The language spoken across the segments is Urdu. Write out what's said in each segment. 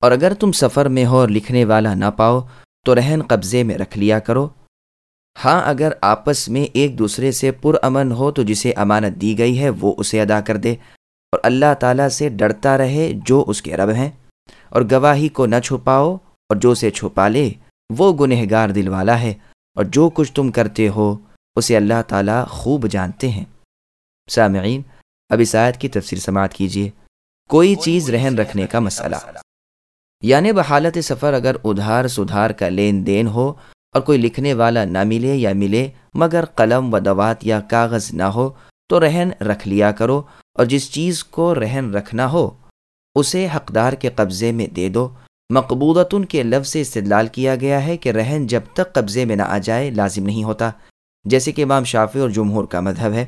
اور اگر تم سفر میں ہو اور لکھنے والا نہ پاؤ، تو رہن قبضے میں رکھ لیا کرو۔ ہاں اگر آپس میں ایک دوسرے سے پرامن ہو تو جسے امانت دی گئی ہے، وہ اسے ادا کر دے۔ اور اللہ تعالیٰ سے ڈرتا رہے جو اس کے رب ہیں۔ اور گواہی کو نہ چھپاؤ، اور جو اسے چھپا لے، وہ گنہگار دل والا ہے۔ اور جو کچھ تم کرتے ہو، اسے اللہ تعالیٰ خوب جانتے ہیں۔ سامعین، اب اس آیت کی تفسیر سماعت کیجیے۔ کوئی چیز رہن رکھنے کا مسئلہ۔ یعنی بحالت سفر اگر ادھار سدھار کا لین دین ہو اور کوئی لکھنے والا نہ ملے یا ملے، مگر قلم و دوات یا کاغذ نہ ہو، تو رہن رکھ لیا کرو اور جس چیز کو رہن رکھنا ہو، اسے حقدار کے قبضے میں دے دو۔ مقبوضتن کے لفظ سے استدلال کیا گیا ہے کہ رہن جب تک قبضے میں نہ آ جائے لازم نہیں ہوتا، جیسے کہ امام شافی اور جمہور کا مذہب ہے۔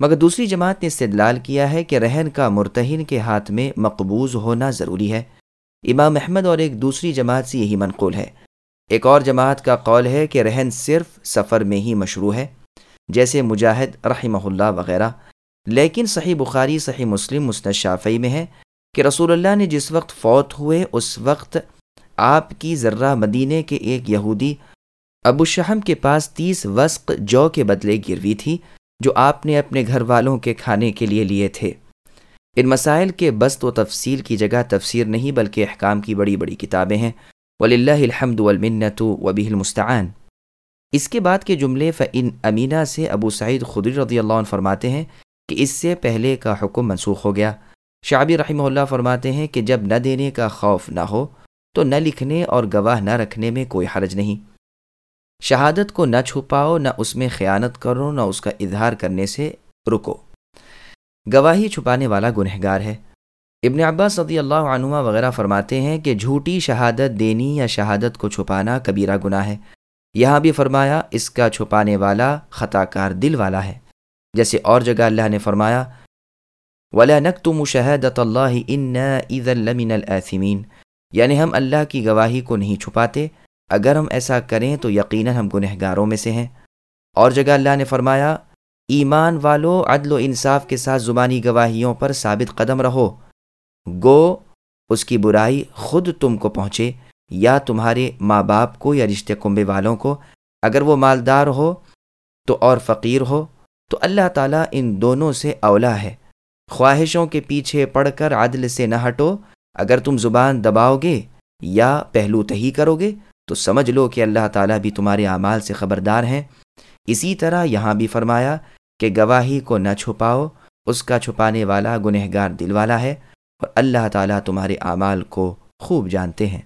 مگر دوسری جماعت نے استدلال کیا ہے کہ رہن کا مرتہن کے ہاتھ میں مقبوض ہونا ضروری ہے۔ امام احمد اور ایک دوسری جماعت سے یہی منقول ہے۔ ایک اور جماعت کا قول ہے کہ رہن صرف سفر میں ہی مشروع ہے، جیسے مجاہد، رحمہ اللہ وغیرہ۔ لیکن صحیح بخاری، صحیح مسلم، مسند شافعی میں ہے کہ رسول اللہ نے جس وقت فوت ہوئے، اس وقت آپ کی ذرہ مدینے کے ایک یہودی ابو شہم کے پاس تیس وسق جو کے بدلے گروی تھی، جو آپ نے اپنے گھر والوں کے کھانے کے لیے لیے تھے۔ ان مسائل کے بست و تفصیل کی جگہ تفسیر نہیں بلکہ احکام کی بڑی بڑی کتابیں ہیں۔ ولی اللہ الحمد والمنت وبی المستعان۔ اس کے بعد کے جملے فن امینہ سے ابو سعید خدری رضی اللہ عنہ فرماتے ہیں کہ اس سے پہلے کا حکم منسوخ ہو گیا۔ شعبی رحمہ اللہ فرماتے ہیں کہ جب نہ دینے کا خوف نہ ہو تو نہ لکھنے اور گواہ نہ رکھنے میں کوئی حرج نہیں۔ شہادت کو نہ چھپاؤ، نہ اس میں خیانت کرو، نہ اس کا اظہار کرنے سے رکو۔ گواہی چھپانے والا گنہگار ہے۔ ابن عباس صدی اللہ عنہ وغیرہ فرماتے ہیں کہ جھوٹی شہادت دینی یا شہادت کو چھپانا کبیرہ گناہ ہے۔ یہاں بھی فرمایا، اس کا چھپانے والا خطا کار دل والا ہے۔ جیسے اور جگہ اللہ نے فرمایا، ولا نكتم شهادة الله إنا إذا لمن الآثمين یعنی ہم اللہ کی گواہی کو نہیں چھپاتے، اگر ہم ایسا کریں تو یقیناً ہم گنہگاروں میں سے ہیں۔ اور جگہ اللہ نے فرمایا ایمان والو، عدل و انصاف کے ساتھ زبانی گواہیوں پر ثابت قدم رہو۔ گو، اس کی برائی خود تم کو پہنچے، یا تمہارے ماں باپ کو یا رشتے کنبے والوں کو۔ اگر وہ مالدار ہو تو اور فقیر ہو، تو اللہ تعالیٰ ان دونوں سے اولا ہے۔ خواہشوں کے پیچھے پڑ کر عدل سے نہ ہٹو۔ اگر تم زبان دباؤ گے یا پہلو تہی کرو گے، تو سمجھ لو کہ اللہ تعالیٰ بھی تمہارے اعمال سے خبردار ہیں۔ اسی طرح یہاں بھی فرمایا کہ گواہی کو نہ چھپاؤ، اس کا چھپانے والا گنہگار دل والا ہے اور اللہ تعالیٰ تمہارے اعمال کو خوب جانتے ہیں۔